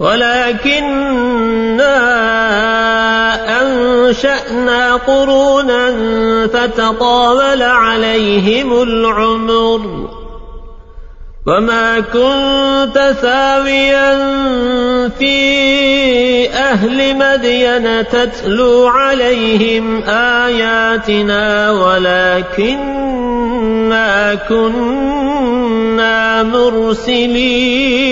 ولكننا أنشأنا قرونا فتطاول عليهم العمر. وما كنت ثاويا في أهل مدين تتلو عليهم آياتنا ولكننا كنا مرسلين.